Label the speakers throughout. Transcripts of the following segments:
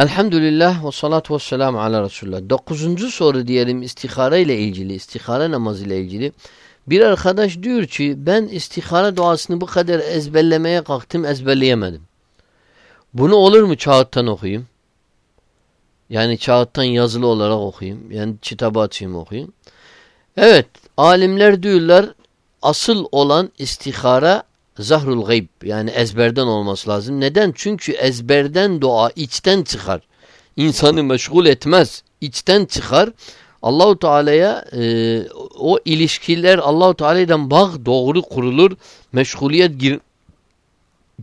Speaker 1: Elhamdülillah ve salatu ve selamu ala Resulullah. Dokuzuncu soru diyelim istihara ile ilgili, istihara namazı ile ilgili. Bir arkadaş diyor ki ben istihara duasını bu kadar ezberlemeye kalktım ezberleyemedim. Bunu olur mu kağıttan okuyayım? Yani kağıttan yazılı olarak okuyayım. Yani kitabı açayım okuyayım. Evet alimler diyorlar asıl olan istihara zahrul gayb yani ezberden olması lazım. Neden? Çünkü ezberden dua içten çıkar. İnsanı meşgul etmez. İçten çıkar. Allahu Teala'ya e, o ilişkiler Allahu Teala'dan bağ doğru kurulur. Meşguliyet gir,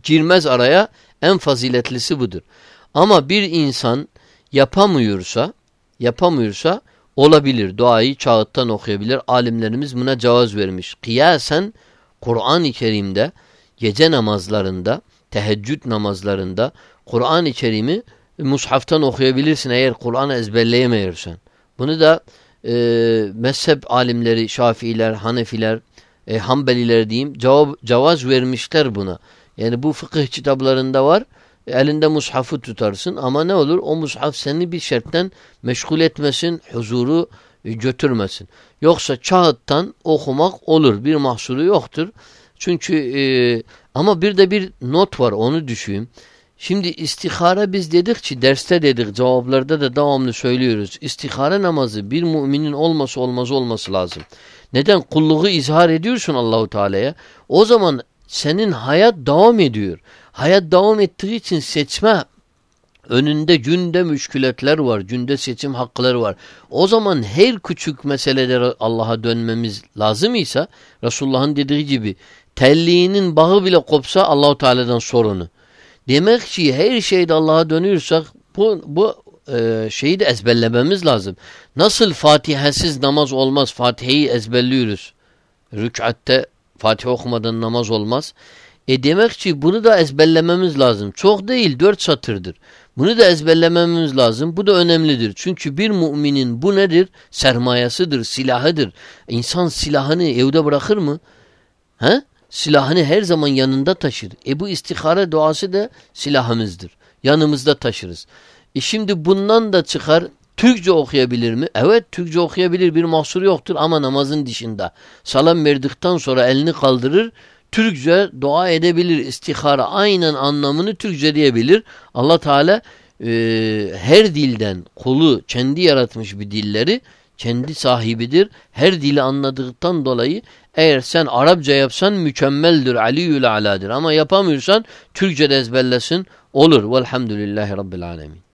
Speaker 1: girmez araya. En faziletlisi budur. Ama bir insan yapamıyorsa yapamıyorsa olabilir. Duayı çağıttan okuyabilir. Alimlerimiz buna cevaz vermiş. Kıyasen Kur'an-ı Kerim'de gece namazlarında, teheccüd namazlarında Kur'an-ı Kerim'i mushaftan okuyabilirsin eğer Kur'an'ı ezberleyemiyorsan. Bunu da e, mezhep alimleri, Şafiiler, Hanefiler, e, Hanbeliler diyeyim cevap, cevaz vermişler buna. Yani bu fıkıh kitaplarında var. Elinde mushafı tutarsın ama ne olur? O mushaf seni bir şertten meşgul etmesin, huzuru götürmesin. Yoksa kağıttan okumak olur. Bir mahsuru yoktur. Çünkü e, ama bir de bir not var onu düşün. Şimdi istihara biz dedik ki derste dedik cevaplarda da devamlı söylüyoruz. İstihara namazı bir müminin olması olmaz olması lazım. Neden? Kulluğu izhar ediyorsun Allahu Teala'ya. O zaman senin hayat devam ediyor. Hayat devam ettiği için seçme önünde günde müşkületler var. Günde seçim hakları var. O zaman her küçük meselelere Allah'a dönmemiz lazım ise Resulullah'ın dediği gibi telliğinin bağı bile kopsa Allahu Teala'dan sorunu. Demek ki her şeyde Allah'a dönüyorsak bu, bu e, şeyi de ezberlememiz lazım. Nasıl Fatiha'sız namaz olmaz? Fatiha'yı ezberliyoruz. Rük'atte Fatiha okumadan namaz olmaz. E demek ki bunu da ezberlememiz lazım. Çok değil dört satırdır. Bunu da ezberlememiz lazım. Bu da önemlidir. Çünkü bir müminin bu nedir? Sermayasıdır, silahıdır. İnsan silahını evde bırakır mı? He? Silahını her zaman yanında taşır. E bu istihare duası da silahımızdır. Yanımızda taşırız. E şimdi bundan da çıkar Türkçe okuyabilir mi? Evet Türkçe okuyabilir bir mahsur yoktur ama namazın dışında. Salam verdikten sonra elini kaldırır. Türkçe dua edebilir. İstihara aynen anlamını Türkçe diyebilir. Allah Teala e, her dilden kulu kendi yaratmış bir dilleri kendi sahibidir. Her dili anladıktan dolayı eğer sen Arapça yapsan mükemmeldir, aliyül aladır. Ama yapamıyorsan Türkçe de ezberlesin olur. Velhamdülillahi Rabbil alemin.